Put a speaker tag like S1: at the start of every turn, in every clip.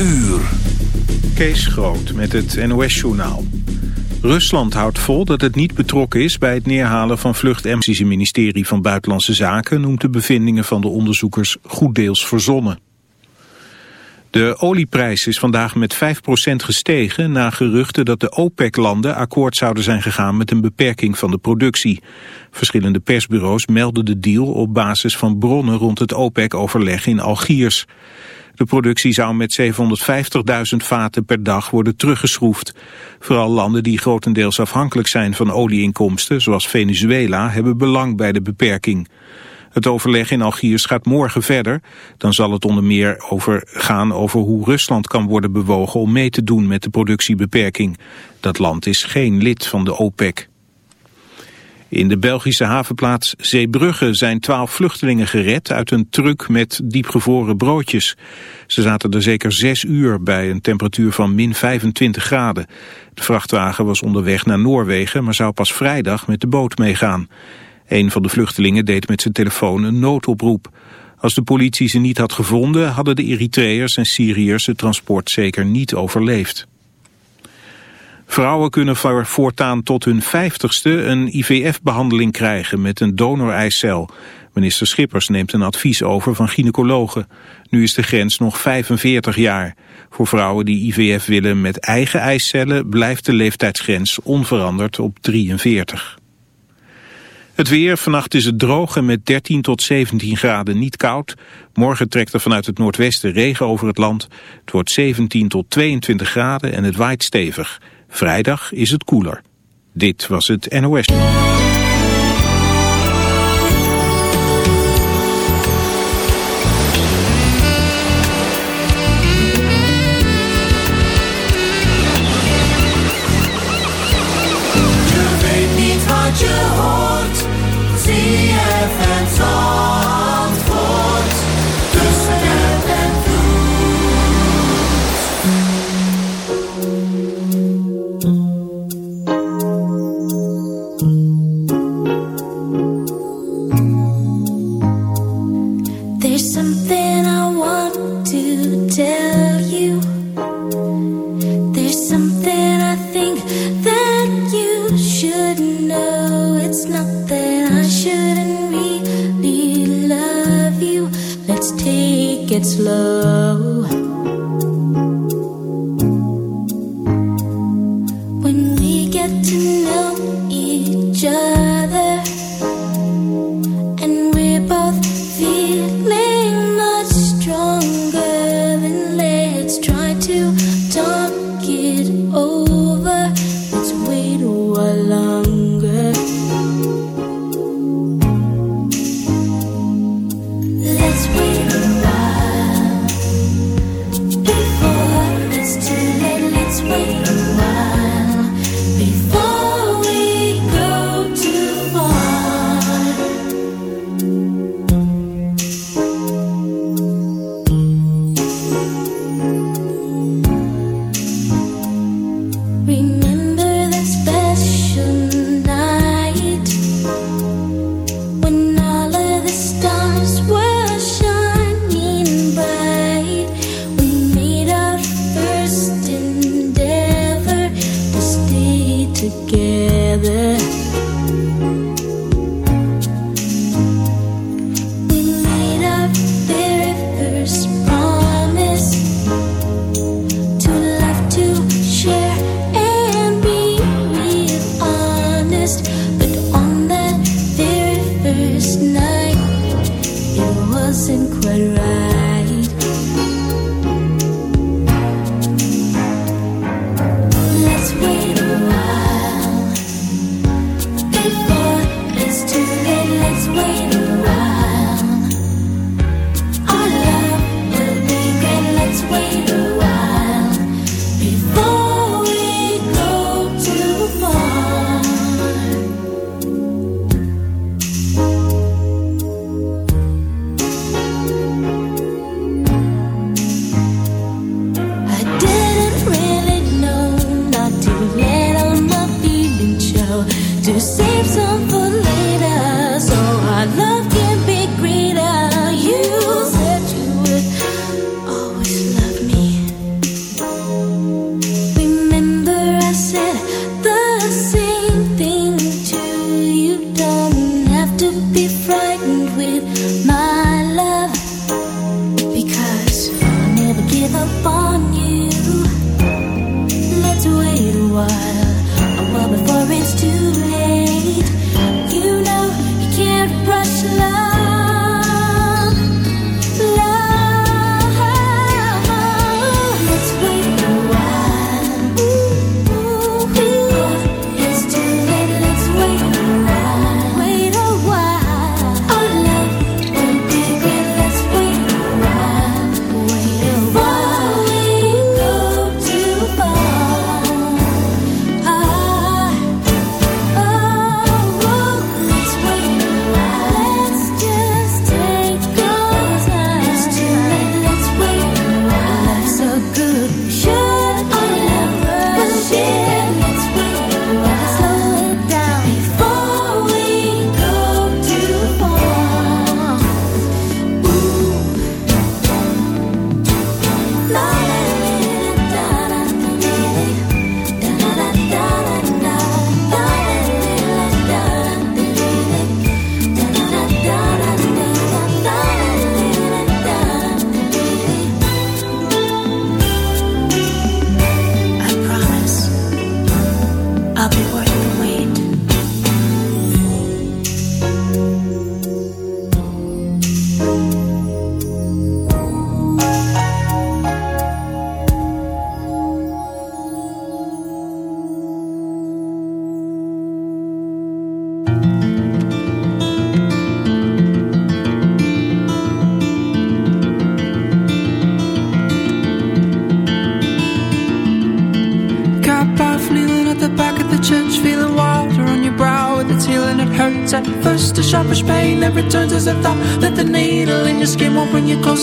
S1: uur.
S2: Kees Groot met het NOS-journaal. Rusland houdt vol dat het niet betrokken is bij het neerhalen van vlucht Het ministerie van Buitenlandse Zaken noemt de bevindingen van de onderzoekers goed deels verzonnen. De olieprijs is vandaag met 5% gestegen na geruchten dat de OPEC-landen akkoord zouden zijn gegaan met een beperking van de productie. Verschillende persbureaus melden de deal op basis van bronnen rond het OPEC-overleg in Algiers. De productie zou met 750.000 vaten per dag worden teruggeschroefd. Vooral landen die grotendeels afhankelijk zijn van olieinkomsten, zoals Venezuela, hebben belang bij de beperking. Het overleg in Algiers gaat morgen verder. Dan zal het onder meer over gaan over hoe Rusland kan worden bewogen om mee te doen met de productiebeperking. Dat land is geen lid van de OPEC. In de Belgische havenplaats Zeebrugge zijn twaalf vluchtelingen gered uit een truck met diepgevroren broodjes. Ze zaten er zeker zes uur bij een temperatuur van min 25 graden. De vrachtwagen was onderweg naar Noorwegen, maar zou pas vrijdag met de boot meegaan. Een van de vluchtelingen deed met zijn telefoon een noodoproep. Als de politie ze niet had gevonden, hadden de Eritreërs en Syriërs het transport zeker niet overleefd. Vrouwen kunnen voortaan tot hun vijftigste een IVF-behandeling krijgen met een donoreicel. Minister Schippers neemt een advies over van gynaecologen. Nu is de grens nog 45 jaar. Voor vrouwen die IVF willen met eigen eicellen blijft de leeftijdsgrens onveranderd op 43. Het weer, vannacht is het droog en met 13 tot 17 graden niet koud. Morgen trekt er vanuit het noordwesten regen over het land. Het wordt 17 tot 22 graden en het waait stevig. Vrijdag is het koeler. Dit was het NOS.
S3: Je niet wat je hoort, zie je het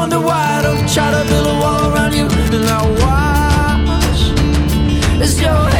S1: wonder why I don't try to build a wall around you. And I watch as your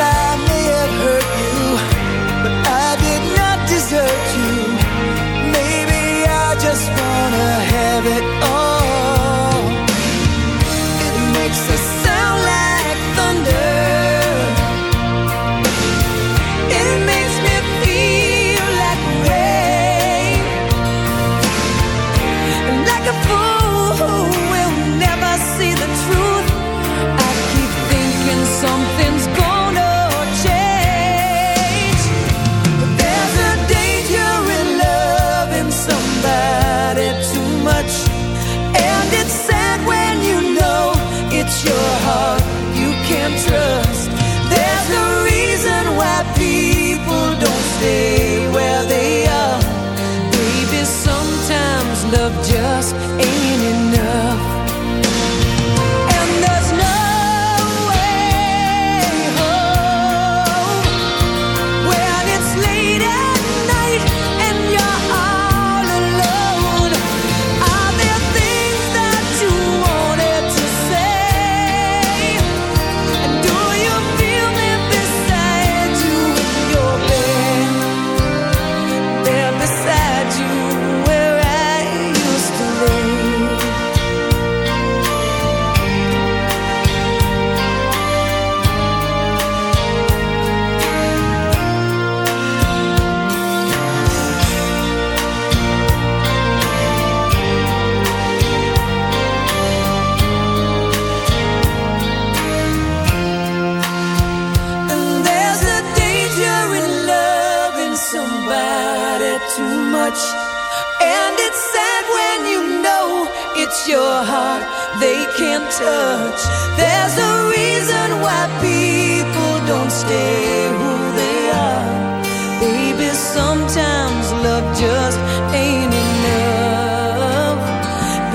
S4: side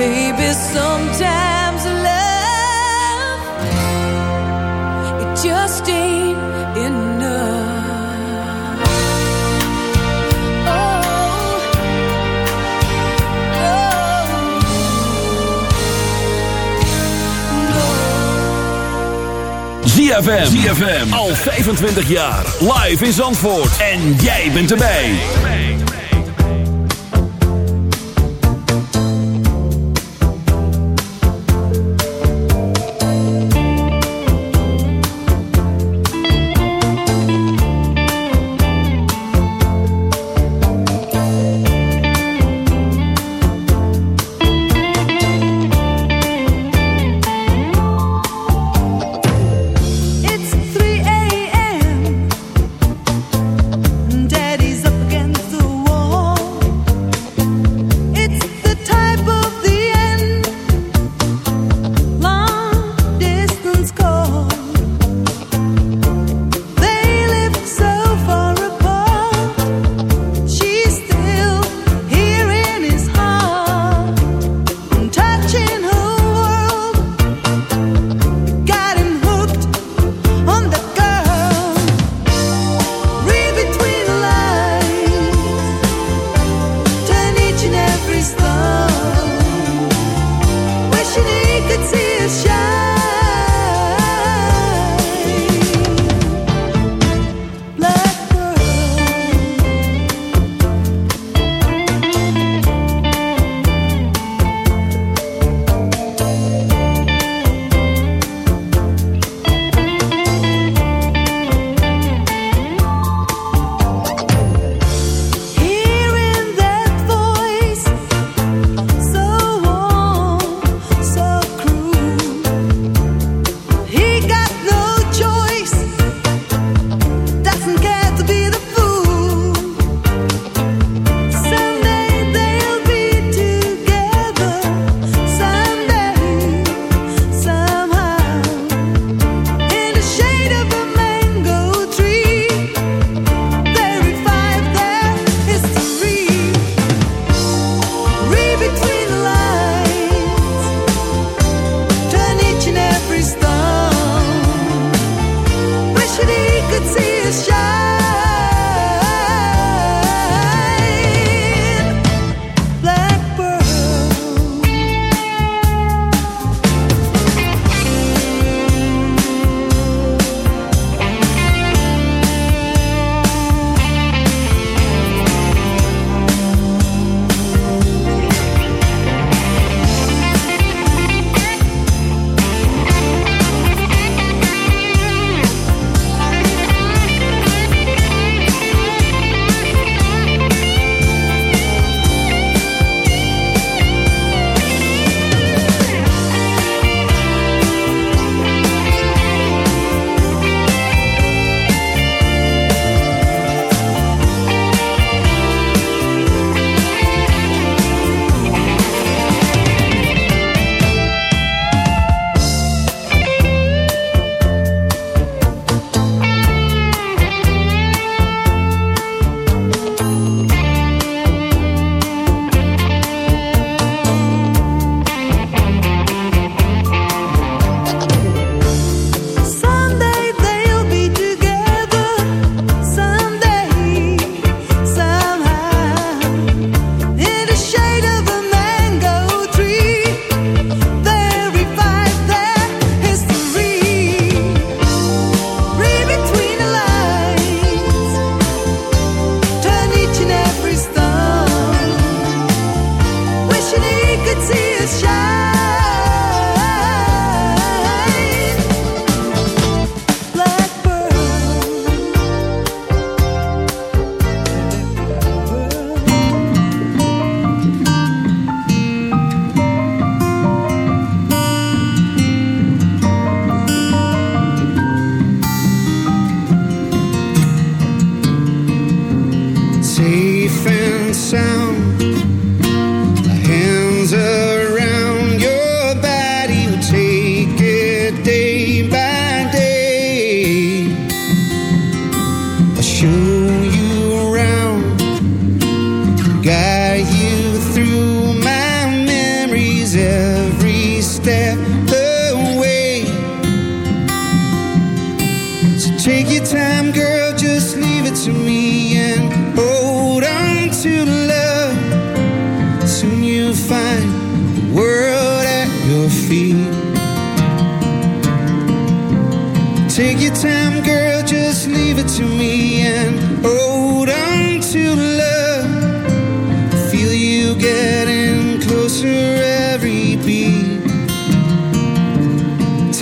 S4: Baby, sometimes love, it just ain't enough. Oh,
S5: ZFM. ZFM. Al 25 jaar. Live in Zandvoort. En jij bent erbij.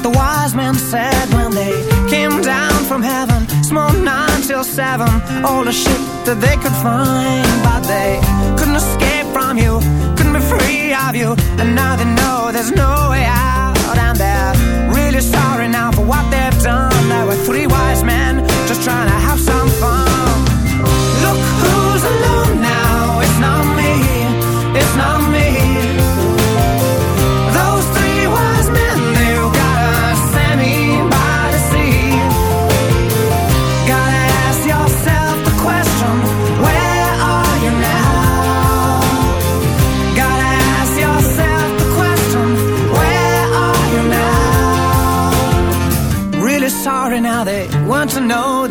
S6: What the wise men said when they came down from heaven? Small nine till seven, all the shit that they could find, but they couldn't escape from you, couldn't be free of you, and now they know there's no way out,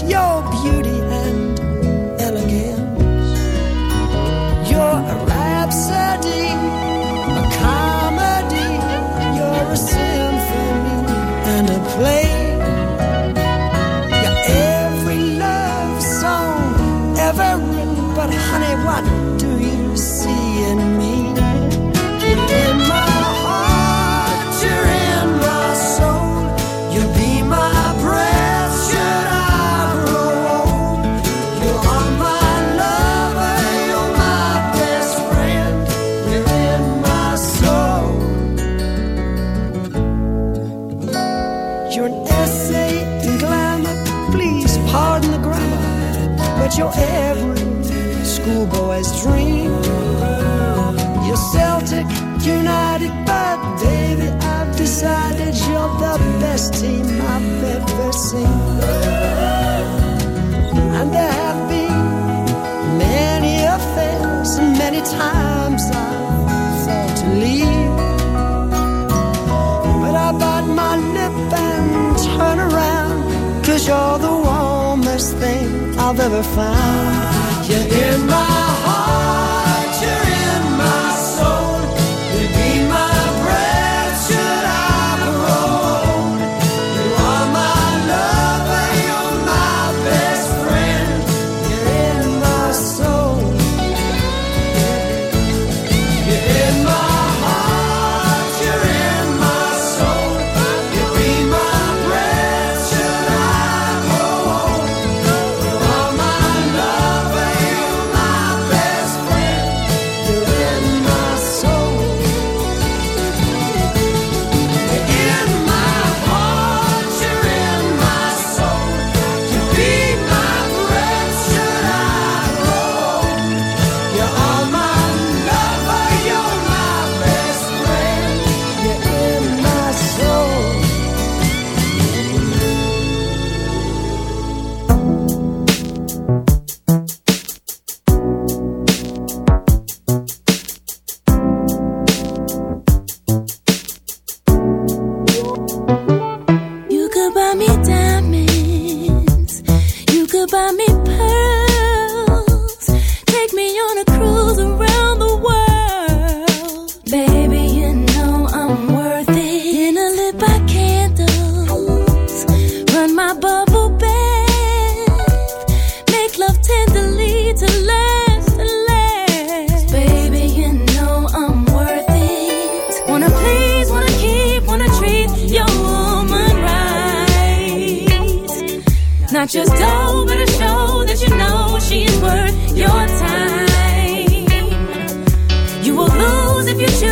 S7: your cause you're the warmest thing I've ever found. You're in my heart,
S8: About to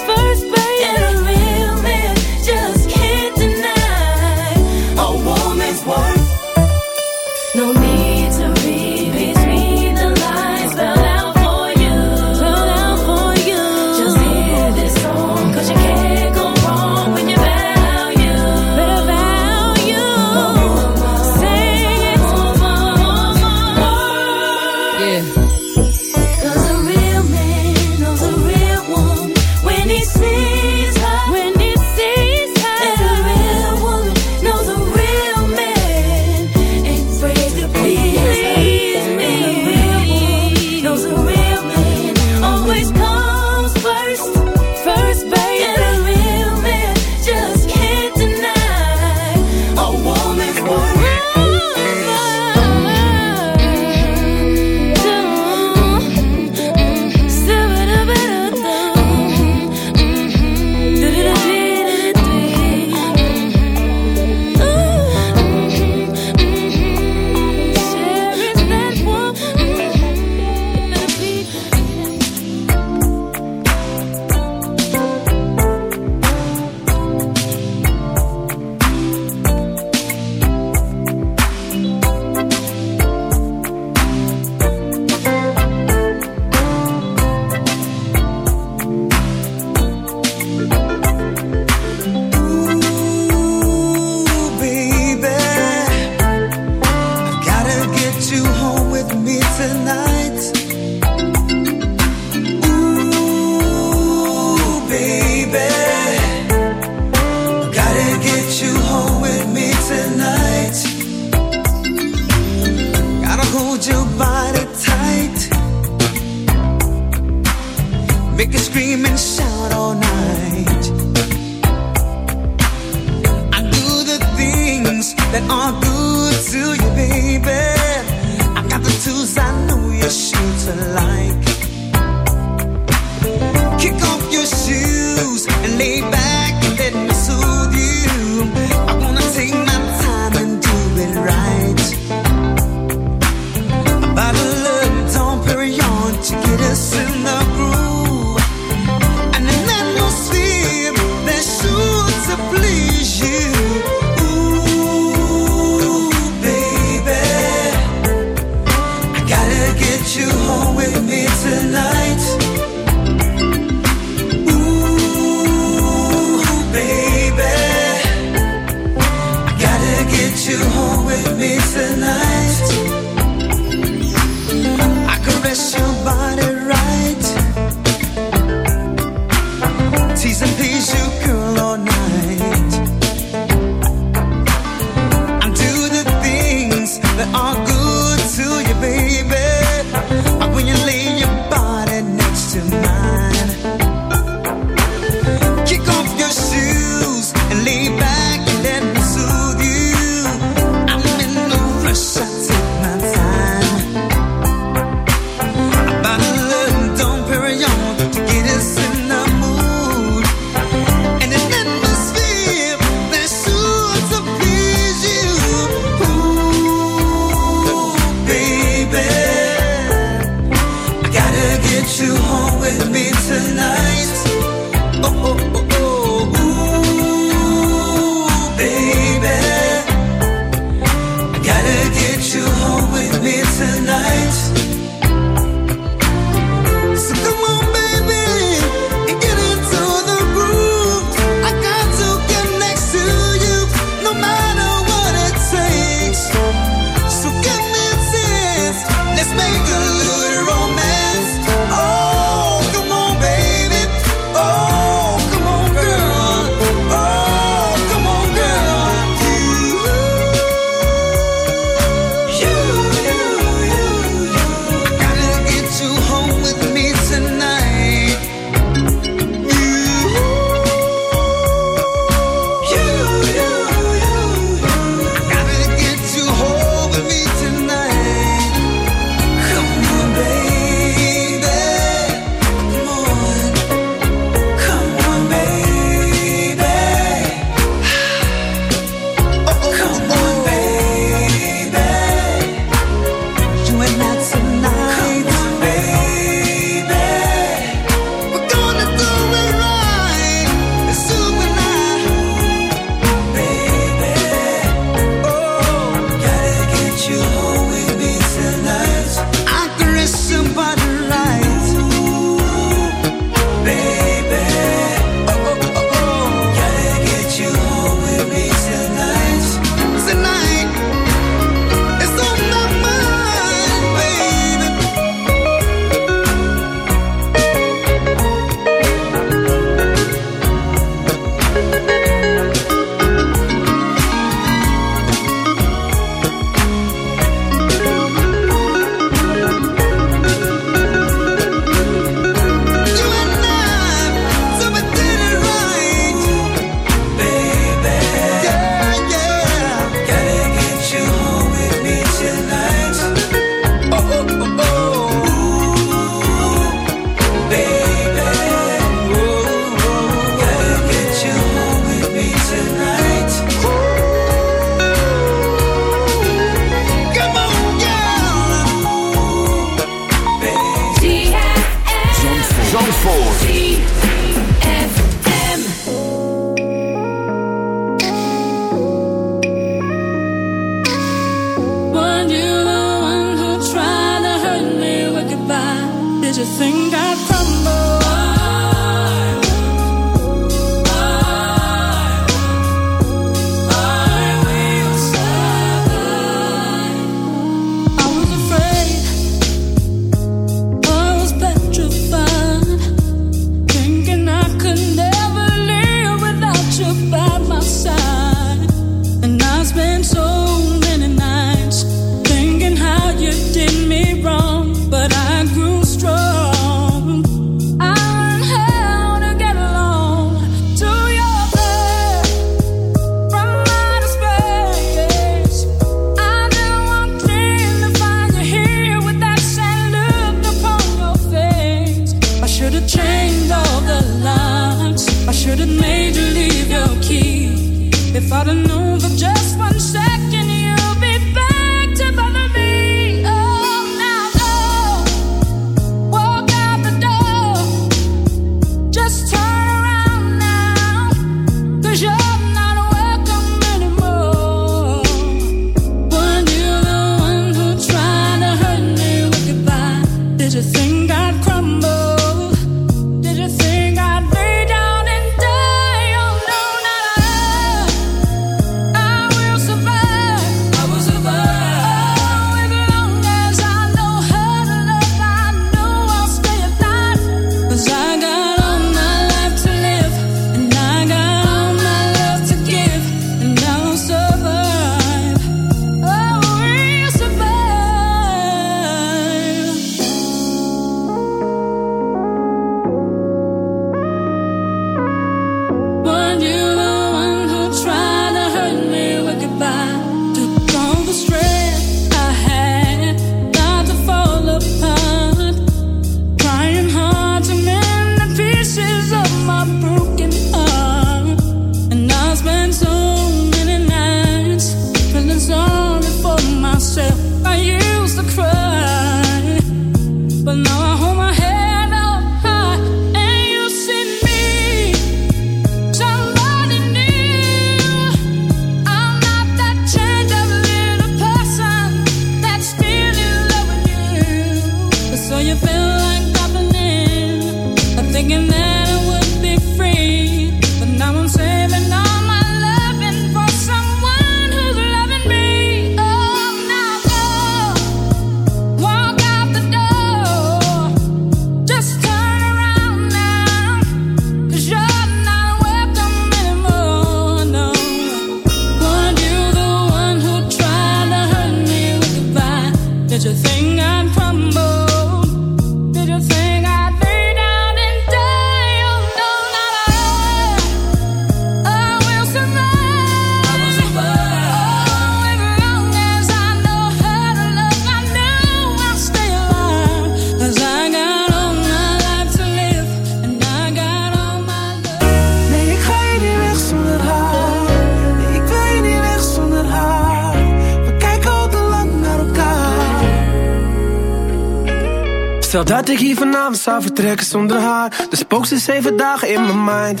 S9: dat ik hier vanavond zou vertrekken zonder haar. De spook ze zeven dagen in mijn mind.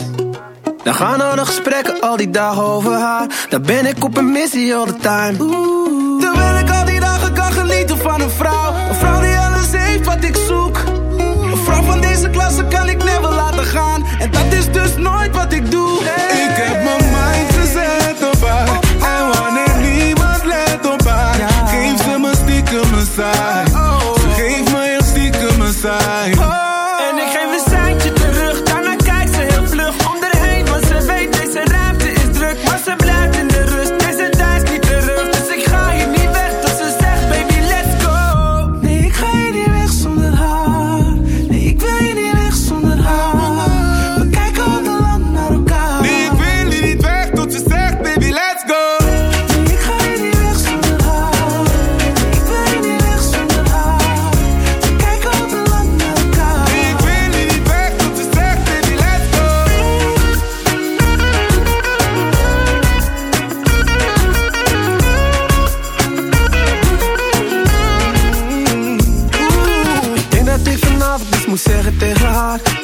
S9: Dan gaan al de gesprekken al die dagen over haar. Dan ben ik op een missie all the time. Terwijl ik al die dagen kan genieten van een vrouw. Een vrouw die alles heeft wat ik zoek. Een vrouw van deze klasse kan ik never laten gaan. En dat is dus nooit wat ik doe.
S10: Ik heb mijn mind gezet op haar. En wanneer niemand let op haar Geef ze me stiekem een saai